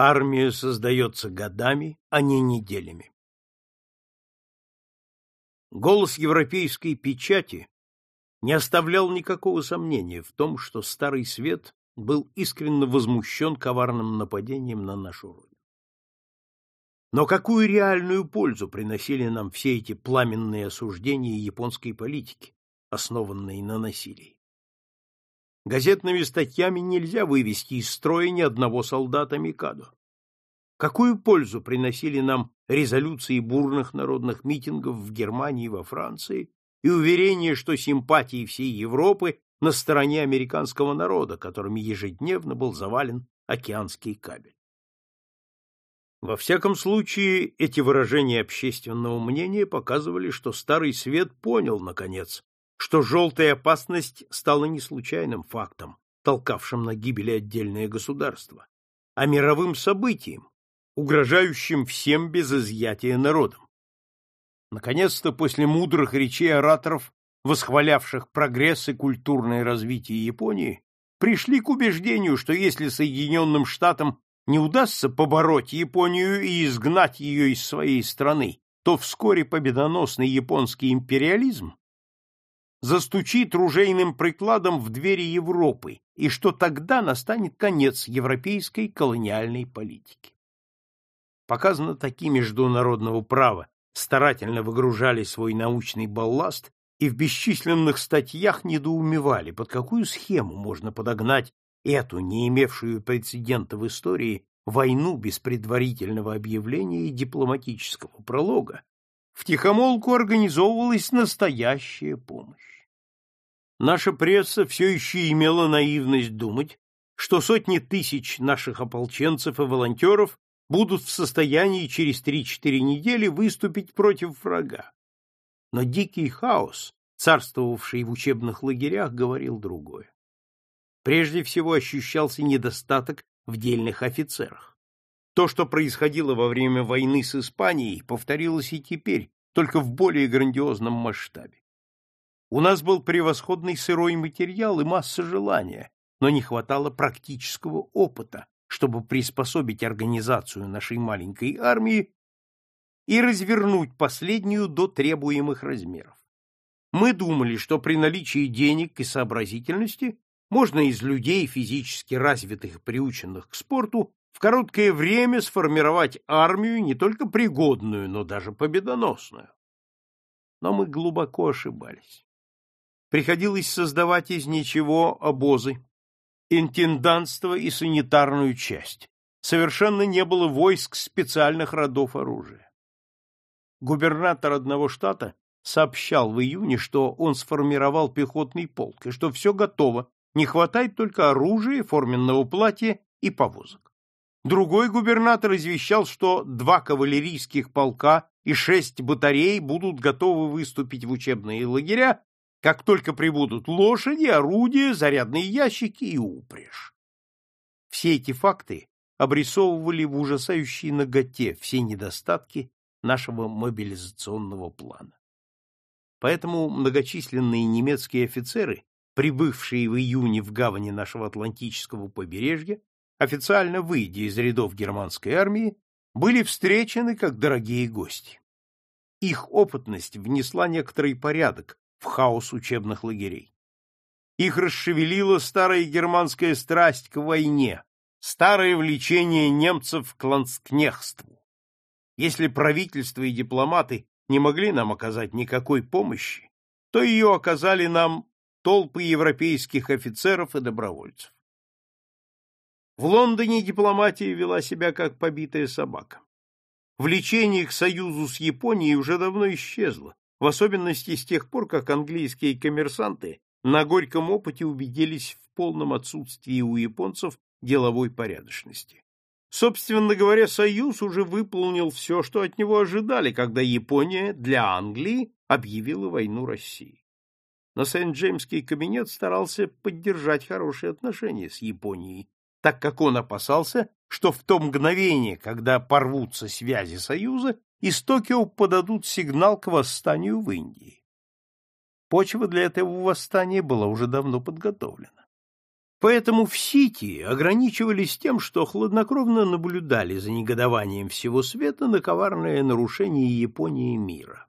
Армия создается годами, а не неделями. Голос европейской печати не оставлял никакого сомнения в том, что Старый Свет был искренне возмущен коварным нападением на нашу родину. Но какую реальную пользу приносили нам все эти пламенные осуждения японской политики, основанные на насилии? Газетными статьями нельзя вывести из строя ни одного солдата Микадо. Какую пользу приносили нам резолюции бурных народных митингов в Германии и во Франции и уверение, что симпатии всей Европы на стороне американского народа, которыми ежедневно был завален океанский кабель? Во всяком случае, эти выражения общественного мнения показывали, что Старый Свет понял, наконец, что желтая опасность стала не случайным фактом, толкавшим на гибель отдельное государство, а мировым событием, угрожающим всем без изъятия народом. Наконец-то, после мудрых речей ораторов, восхвалявших прогресс и культурное развитие Японии, пришли к убеждению, что если Соединенным Штатам не удастся побороть Японию и изгнать ее из своей страны, то вскоре победоносный японский империализм застучит ружейным прикладом в двери Европы, и что тогда настанет конец европейской колониальной политики. Пока знатоки международного права старательно выгружали свой научный балласт и в бесчисленных статьях недоумевали, под какую схему можно подогнать эту, не имевшую прецедента в истории, войну без предварительного объявления и дипломатического пролога, втихомолку организовывалась настоящая помощь. Наша пресса все еще имела наивность думать, что сотни тысяч наших ополченцев и волонтеров будут в состоянии через 3-4 недели выступить против врага. Но дикий хаос, царствовавший в учебных лагерях, говорил другое. Прежде всего ощущался недостаток в дельных офицерах. То, что происходило во время войны с Испанией, повторилось и теперь, только в более грандиозном масштабе. У нас был превосходный сырой материал и масса желания, но не хватало практического опыта, чтобы приспособить организацию нашей маленькой армии и развернуть последнюю до требуемых размеров. Мы думали, что при наличии денег и сообразительности можно из людей, физически развитых и приученных к спорту, в короткое время сформировать армию не только пригодную, но даже победоносную. Но мы глубоко ошибались. Приходилось создавать из ничего обозы, интендантство и санитарную часть. Совершенно не было войск специальных родов оружия. Губернатор одного штата сообщал в июне, что он сформировал пехотный полк, и что все готово, не хватает только оружия, форменного платья и повозок. Другой губернатор извещал, что два кавалерийских полка и шесть батарей будут готовы выступить в учебные лагеря, как только прибудут лошади, орудия, зарядные ящики и упряжь. Все эти факты обрисовывали в ужасающей ноготе все недостатки нашего мобилизационного плана. Поэтому многочисленные немецкие офицеры прибывшие в июне в гавани нашего Атлантического побережья, официально выйдя из рядов германской армии, были встречены как дорогие гости. Их опытность внесла некоторый порядок в хаос учебных лагерей. Их расшевелила старая германская страсть к войне, старое влечение немцев к ланскнехству. Если правительство и дипломаты не могли нам оказать никакой помощи, то ее оказали нам толпы европейских офицеров и добровольцев. В Лондоне дипломатия вела себя как побитая собака. Влечение к союзу с Японией уже давно исчезло, в особенности с тех пор, как английские коммерсанты на горьком опыте убедились в полном отсутствии у японцев деловой порядочности. Собственно говоря, Союз уже выполнил все, что от него ожидали, когда Япония для Англии объявила войну России но Сент-Джеймский кабинет старался поддержать хорошие отношения с Японией, так как он опасался, что в то мгновение, когда порвутся связи Союза, из Токио подадут сигнал к восстанию в Индии. Почва для этого восстания была уже давно подготовлена. Поэтому в Сити ограничивались тем, что хладнокровно наблюдали за негодованием всего света на коварное нарушение Японии мира.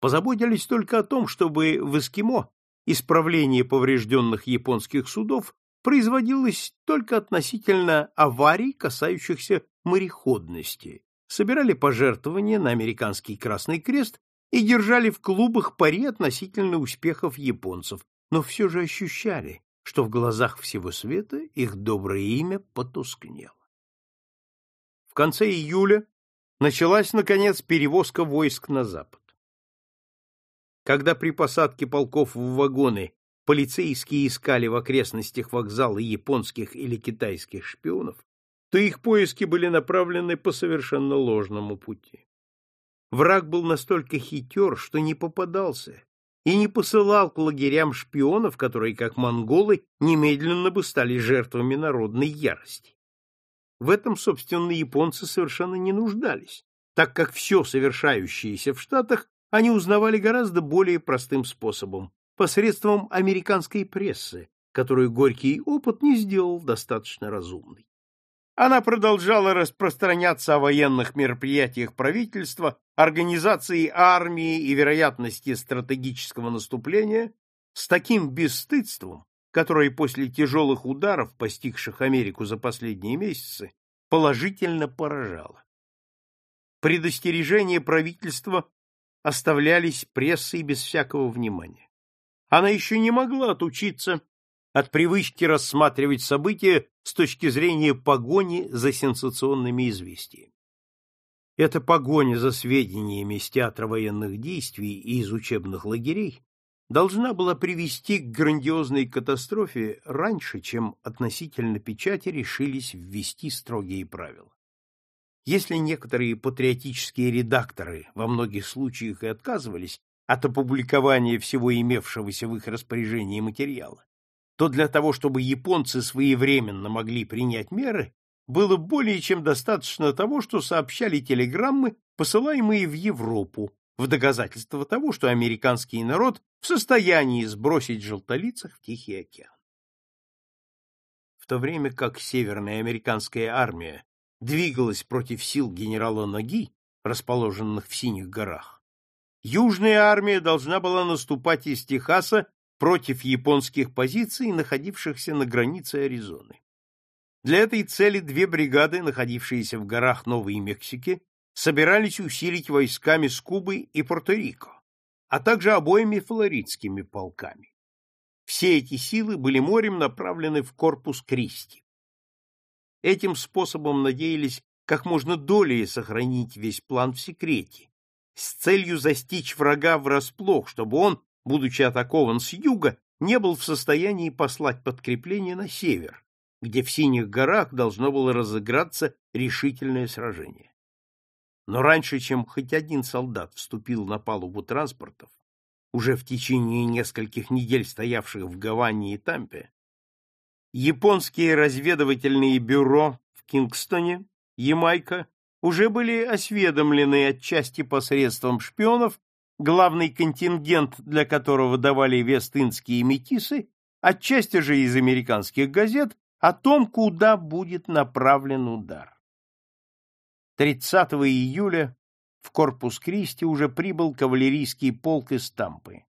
Позаботились только о том, чтобы в Эскимо исправление поврежденных японских судов производилось только относительно аварий, касающихся мореходности, собирали пожертвования на американский Красный Крест и держали в клубах пари относительно успехов японцев, но все же ощущали, что в глазах всего света их доброе имя потускнело. В конце июля началась, наконец, перевозка войск на запад. Когда при посадке полков в вагоны полицейские искали в окрестностях вокзала японских или китайских шпионов, то их поиски были направлены по совершенно ложному пути. Враг был настолько хитер, что не попадался и не посылал к лагерям шпионов, которые, как монголы, немедленно бы стали жертвами народной ярости. В этом, собственно, японцы совершенно не нуждались, так как все совершающееся в Штатах они узнавали гораздо более простым способом, посредством американской прессы, которую горький опыт не сделал достаточно разумной. Она продолжала распространяться о военных мероприятиях правительства, организации армии и вероятности стратегического наступления с таким бесстыдством, которое после тяжелых ударов, постигших Америку за последние месяцы, положительно поражало. Предостережения правительства оставлялись прессой без всякого внимания. Она еще не могла отучиться от привычки рассматривать события с точки зрения погони за сенсационными известиями. Эта погоня за сведениями из театра военных действий и из учебных лагерей должна была привести к грандиозной катастрофе раньше, чем относительно печати решились ввести строгие правила. Если некоторые патриотические редакторы во многих случаях и отказывались от опубликования всего имевшегося в их распоряжении материала, то для того, чтобы японцы своевременно могли принять меры, было более чем достаточно того, что сообщали телеграммы, посылаемые в Европу, в доказательство того, что американский народ в состоянии сбросить желтолицах в Тихий океан. В то время как северная американская армия двигалась против сил генерала Наги, расположенных в Синих горах, южная армия должна была наступать из Техаса против японских позиций, находившихся на границе Аризоны. Для этой цели две бригады, находившиеся в горах Новой Мексики, собирались усилить войсками с Кубы и Пуэрто-Рико, а также обоими флоридскими полками. Все эти силы были морем направлены в корпус Кристи. Этим способом надеялись как можно долее сохранить весь план в секрете, с целью застичь врага врасплох, чтобы он будучи атакован с юга, не был в состоянии послать подкрепление на север, где в Синих горах должно было разыграться решительное сражение. Но раньше, чем хоть один солдат вступил на палубу транспортов, уже в течение нескольких недель стоявших в Гаване и Тампе, японские разведывательные бюро в Кингстоне, Ямайка, уже были осведомлены отчасти посредством шпионов главный контингент для которого давали вест-индские метисы, отчасти же из американских газет, о том, куда будет направлен удар. 30 июля в корпус Кристи уже прибыл кавалерийский полк из Тампы.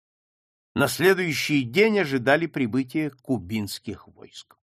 На следующий день ожидали прибытия кубинских войск.